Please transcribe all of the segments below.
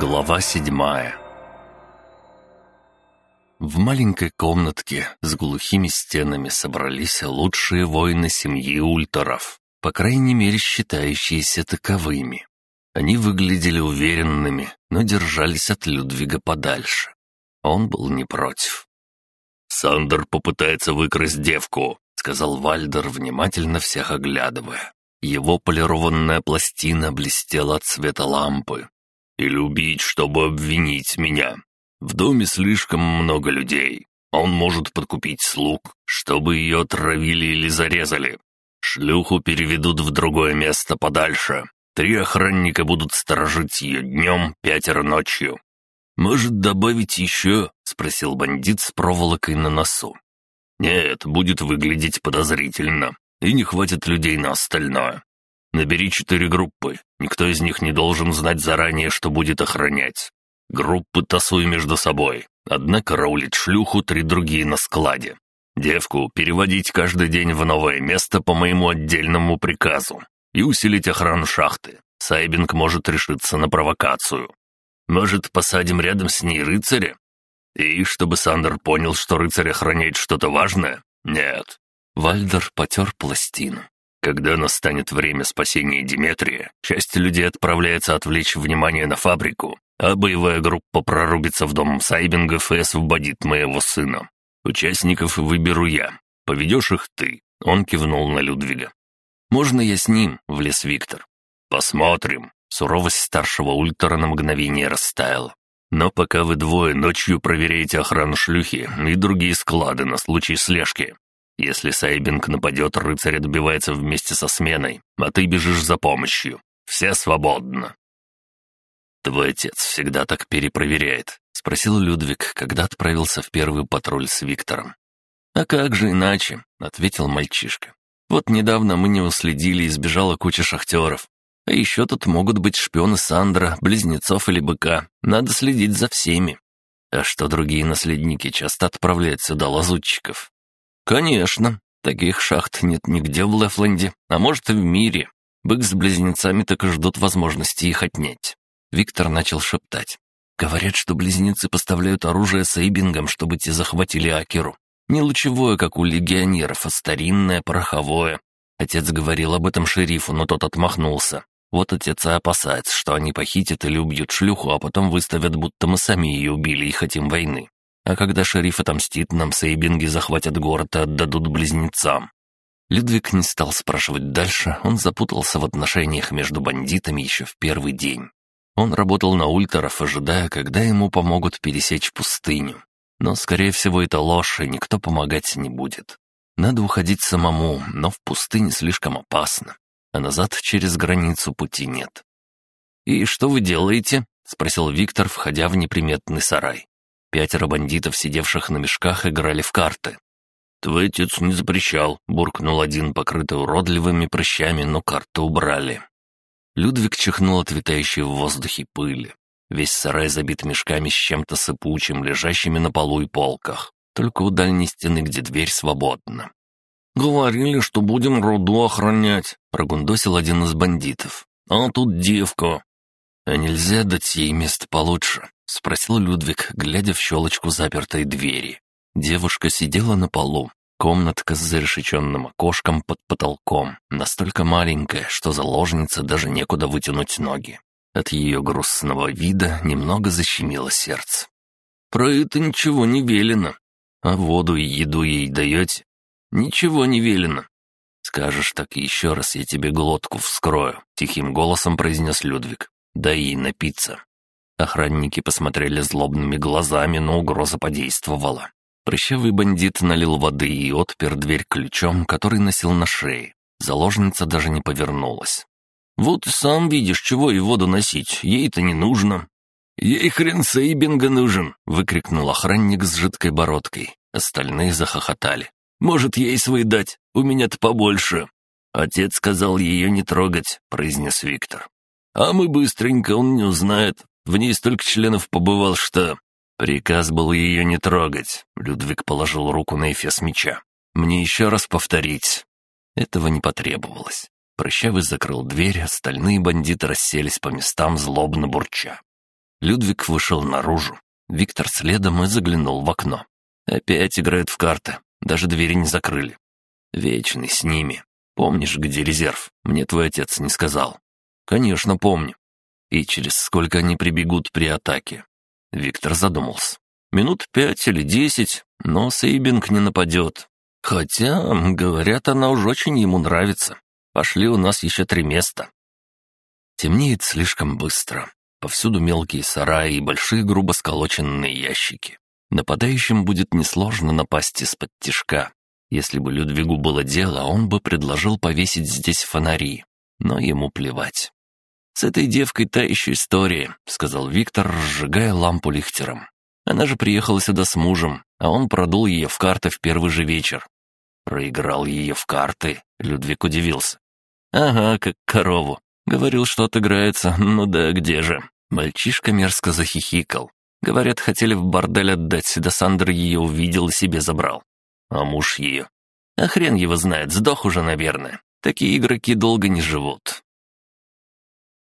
Глава седьмая В маленькой комнатке с глухими стенами собрались лучшие воины семьи ультеров, по крайней мере считающиеся таковыми. Они выглядели уверенными, но держались от Людвига подальше. Он был не против. «Сандер попытается выкрасть девку», — сказал Вальдер, внимательно всех оглядывая. Его полированная пластина блестела от света лампы. «Или убить, чтобы обвинить меня. В доме слишком много людей. Он может подкупить слуг, чтобы ее отравили или зарезали. Шлюху переведут в другое место подальше. Три охранника будут сторожить ее днем, пятеро ночью. «Может, добавить еще?» — спросил бандит с проволокой на носу. «Нет, будет выглядеть подозрительно, и не хватит людей на остальное. Набери четыре группы, никто из них не должен знать заранее, что будет охранять. Группы тасуй между собой, одна караулит шлюху, три другие на складе. Девку переводить каждый день в новое место по моему отдельному приказу и усилить охрану шахты. Сайбинг может решиться на провокацию. Может, посадим рядом с ней рыцаря? И чтобы Сандер понял, что рыцарь охраняет что-то важное? Нет. Вальдер потер пластину. Когда настанет время спасения Диметрия, часть людей отправляется отвлечь внимание на фабрику, а боевая группа прорубится в дом Сайбингов и освободит моего сына. Участников выберу я. Поведешь их ты. Он кивнул на Людвига. «Можно я с ним?» — влез Виктор. «Посмотрим». Суровость старшего ультра на мгновение растаяла. «Но пока вы двое ночью проверяете охрану шлюхи и другие склады на случай слежки. Если Сайбинг нападет, рыцарь отбивается вместе со сменой, а ты бежишь за помощью. Все свободно». «Твой отец всегда так перепроверяет», — спросил Людвиг, когда отправился в первый патруль с Виктором. «А как же иначе?» — ответил мальчишка. «Вот недавно мы не уследили и сбежала куча шахтеров. А еще тут могут быть шпионы Сандра, близнецов или быка. Надо следить за всеми. А что другие наследники часто отправляют сюда лазутчиков? Конечно, таких шахт нет нигде в Лефленде, а может и в мире. Бык с близнецами так и ждут возможности их отнять. Виктор начал шептать. Говорят, что близнецы поставляют оружие сейбингам, чтобы те захватили Акеру. Не лучевое, как у легионеров, а старинное, пороховое. Отец говорил об этом шерифу, но тот отмахнулся. Вот отец и опасается, что они похитят или убьют шлюху, а потом выставят, будто мы сами ее убили и хотим войны. А когда шериф отомстит, нам сейбинги захватят город и отдадут близнецам. Людвиг не стал спрашивать дальше, он запутался в отношениях между бандитами еще в первый день. Он работал на ультеров, ожидая, когда ему помогут пересечь пустыню. Но, скорее всего, это ложь, и никто помогать не будет. Надо уходить самому, но в пустыне слишком опасно а назад через границу пути нет. «И что вы делаете?» — спросил Виктор, входя в неприметный сарай. Пятеро бандитов, сидевших на мешках, играли в карты. «Твой отец не запрещал», — буркнул один, покрытый уродливыми прыщами, но карты убрали. Людвиг чихнул от витающей в воздухе пыли. Весь сарай забит мешками с чем-то сыпучим, лежащими на полу и полках. Только у дальней стены, где дверь свободна. «Говорили, что будем руду охранять», — прогундосил один из бандитов. «А тут девка». «А нельзя дать ей место получше?» — спросил Людвиг, глядя в щелочку запертой двери. Девушка сидела на полу. Комнатка с зарешеченным окошком под потолком, настолько маленькая, что заложнице даже некуда вытянуть ноги. От ее грустного вида немного защемило сердце. «Про это ничего не велено. А воду и еду ей даете?» «Ничего не велено». «Скажешь так еще раз, я тебе глотку вскрою», — тихим голосом произнес Людвиг. «Дай ей напиться». Охранники посмотрели злобными глазами, но угроза подействовала. Прыщавый бандит налил воды и отпер дверь ключом, который носил на шее. Заложница даже не повернулась. «Вот сам видишь, чего и воду носить, ей-то не нужно». «Ей хрен Сейбинга нужен!» — выкрикнул охранник с жидкой бородкой. Остальные захохотали. Может, ей свой дать, у меня-то побольше». «Отец сказал ее не трогать», — произнес Виктор. «А мы быстренько, он не узнает. В ней столько членов побывал, что...» Приказ был ее не трогать. Людвиг положил руку на эфес меча. «Мне еще раз повторить». Этого не потребовалось. Прыщавый закрыл дверь, остальные бандиты расселись по местам злобно бурча. Людвиг вышел наружу. Виктор следом и заглянул в окно. Опять играют в карты. Даже двери не закрыли. Вечный с ними. Помнишь, где резерв? Мне твой отец не сказал. Конечно, помню. И через сколько они прибегут при атаке? Виктор задумался. Минут пять или десять, но Сейбинг не нападет. Хотя, говорят, она уж очень ему нравится. Пошли, у нас еще три места. Темнеет слишком быстро. Повсюду мелкие сараи и большие грубо сколоченные ящики. Нападающим будет несложно напасть из-под тишка. Если бы Людвигу было дело, он бы предложил повесить здесь фонари. Но ему плевать. «С этой девкой та еще история», — сказал Виктор, сжигая лампу лихтером. «Она же приехала сюда с мужем, а он продул ее в карты в первый же вечер». «Проиграл ее в карты?» — Людвиг удивился. «Ага, как корову. Говорил, что отыграется, ну да где же». Мальчишка мерзко захихикал. Говорят, хотели в бордель отдать, да Сандер ее увидел и себе забрал. А муж ее? А хрен его знает, сдох уже, наверное. Такие игроки долго не живут.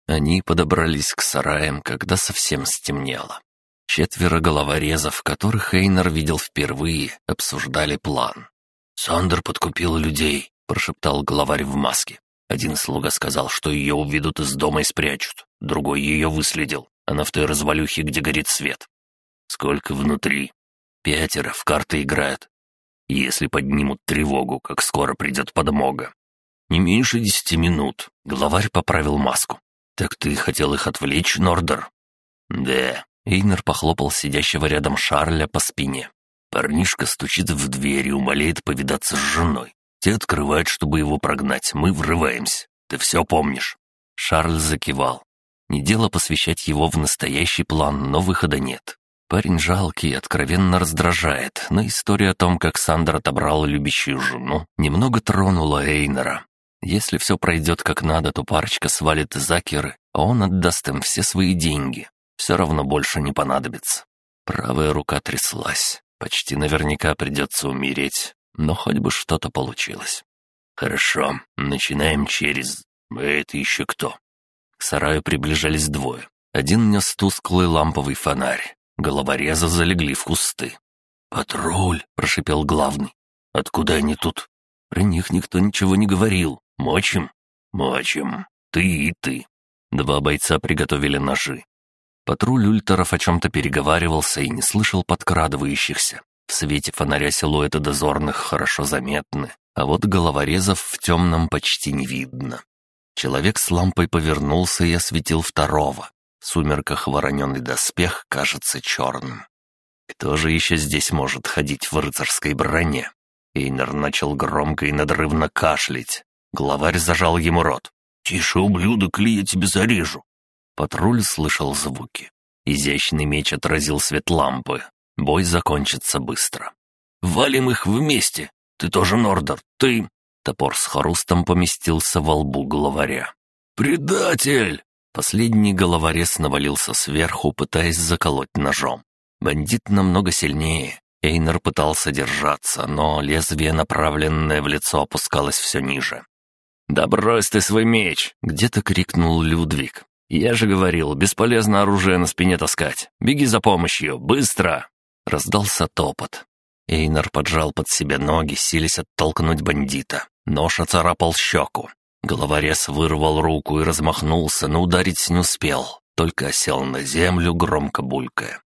Они подобрались к сараям, когда совсем стемнело. Четверо головорезов, которых Эйнар видел впервые, обсуждали план. «Сандер подкупил людей», — прошептал главарь в маске. Один слуга сказал, что ее уведут из дома и спрячут, другой ее выследил. Она в той развалюхе, где горит свет. Сколько внутри? Пятеро в карты играют. Если поднимут тревогу, как скоро придет подмога. Не меньше десяти минут. Главарь поправил маску. Так ты хотел их отвлечь, Нордер? Да. Эйнер похлопал сидящего рядом Шарля по спине. Парнишка стучит в дверь и умоляет повидаться с женой. Те открывают, чтобы его прогнать. Мы врываемся. Ты все помнишь?» Шарль закивал. Не дело посвящать его в настоящий план, но выхода нет. Парень жалкий и откровенно раздражает, но история о том, как Сандер отобрал любящую жену, немного тронула Эйнера. Если все пройдет как надо, то парочка свалит Закеры, а он отдаст им все свои деньги. Все равно больше не понадобится. Правая рука тряслась. Почти наверняка придется умереть, но хоть бы что-то получилось. «Хорошо, начинаем через... Это еще кто?» К сараю приближались двое. Один нес тусклый ламповый фонарь. Головореза залегли в кусты. «Патруль!» — прошипел главный. «Откуда они тут?» «Про них никто ничего не говорил. Мочим?» «Мочим. Ты и ты». Два бойца приготовили ножи. Патруль ультеров о чем-то переговаривался и не слышал подкрадывающихся. В свете фонаря силуэты дозорных хорошо заметны, а вот головорезов в темном почти не видно. Человек с лампой повернулся и осветил второго. В сумерках вороненый доспех кажется черным. Кто же еще здесь может ходить в рыцарской броне? Эйнер начал громко и надрывно кашлять. Главарь зажал ему рот. «Тише, ублюдок, ли я тебя зарежу!» Патруль слышал звуки. Изящный меч отразил свет лампы. Бой закончится быстро. «Валим их вместе! Ты тоже Нордер, ты...» Топор с хрустом поместился во лбу главаря. «Предатель!» Последний головорез навалился сверху, пытаясь заколоть ножом. Бандит намного сильнее. Эйнер пытался держаться, но лезвие, направленное в лицо, опускалось все ниже. «Да брось ты свой меч!» — где-то крикнул Людвиг. «Я же говорил, бесполезно оружие на спине таскать. Беги за помощью, быстро!» Раздался топот. Эйнер поджал под себя ноги, силясь оттолкнуть бандита. Нож оцарапал щеку. Головорез вырвал руку и размахнулся, но ударить не успел, только осел на землю, громко булькая.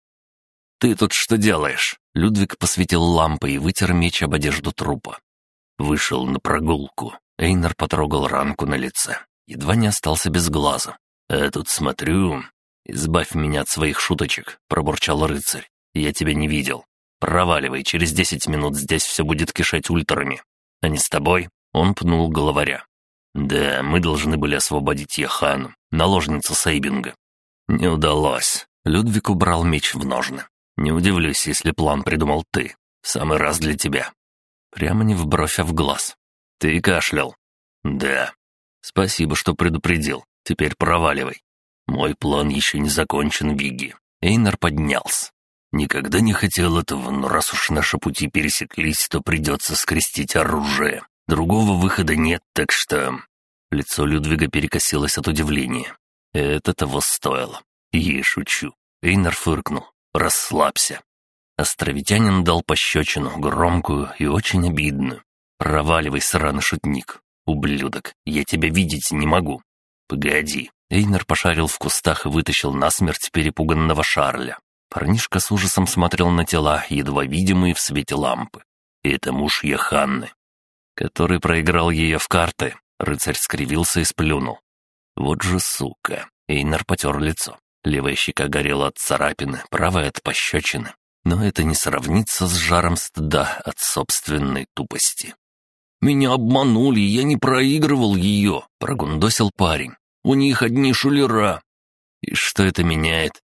«Ты тут что делаешь?» Людвиг посветил лампой и вытер меч об одежду трупа. Вышел на прогулку. Эйнер потрогал ранку на лице. Едва не остался без глаза. «А тут смотрю...» «Избавь меня от своих шуточек», — пробурчал рыцарь. «Я тебя не видел. Проваливай, через десять минут здесь все будет кишать ультрами. А не с тобой?» Он пнул головаря. «Да, мы должны были освободить Яхану, наложницу Сейбинга». «Не удалось». Людвиг убрал меч в ножны. «Не удивлюсь, если план придумал ты. Самый раз для тебя». Прямо не в бровь, а в глаз. «Ты кашлял?» «Да». «Спасибо, что предупредил. Теперь проваливай». «Мой план еще не закончен, Виги». Эйнар поднялся. «Никогда не хотел этого, но раз уж наши пути пересеклись, то придется скрестить оружие. Другого выхода нет, так что...» Лицо Людвига перекосилось от удивления. «Это того стоило. Я шучу. Эйнер фыркнул. «Расслабься». Островитянин дал пощечину, громкую и очень обидную. «Проваливай, сраный шутник. Ублюдок, я тебя видеть не могу». «Погоди». Эйнер пошарил в кустах и вытащил насмерть перепуганного Шарля. Парнишка с ужасом смотрел на тела, едва видимые в свете лампы. «Это муж Яханны, который проиграл ее в карты». Рыцарь скривился и сплюнул. «Вот же сука!» Эйнер потер лицо. Левая щека горела от царапины, правая от пощечины. Но это не сравнится с жаром стыда от собственной тупости. «Меня обманули, я не проигрывал ее», — прогундосил парень. «У них одни шулера». «И что это меняет?»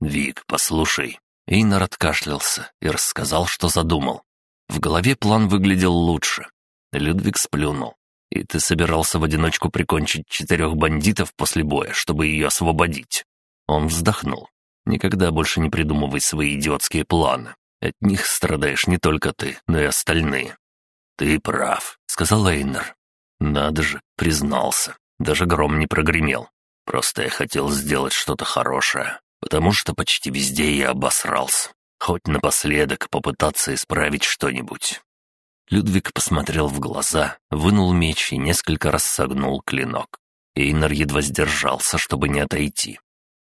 «Вик, послушай». Эйнар откашлялся и рассказал, что задумал. В голове план выглядел лучше. Людвиг сплюнул. «И ты собирался в одиночку прикончить четырех бандитов после боя, чтобы ее освободить?» Он вздохнул. «Никогда больше не придумывай свои идиотские планы. От них страдаешь не только ты, но и остальные». «Ты прав», — сказал Эйнер. «Надо же», — признался. Даже гром не прогремел. Просто я хотел сделать что-то хорошее, потому что почти везде я обосрался. Хоть напоследок попытаться исправить что-нибудь. Людвиг посмотрел в глаза, вынул меч и несколько раз согнул клинок. Эйнар едва сдержался, чтобы не отойти.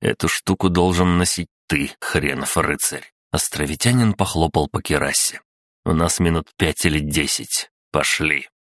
«Эту штуку должен носить ты, хренов рыцарь!» Островитянин похлопал по керасе. «У нас минут пять или десять. Пошли!»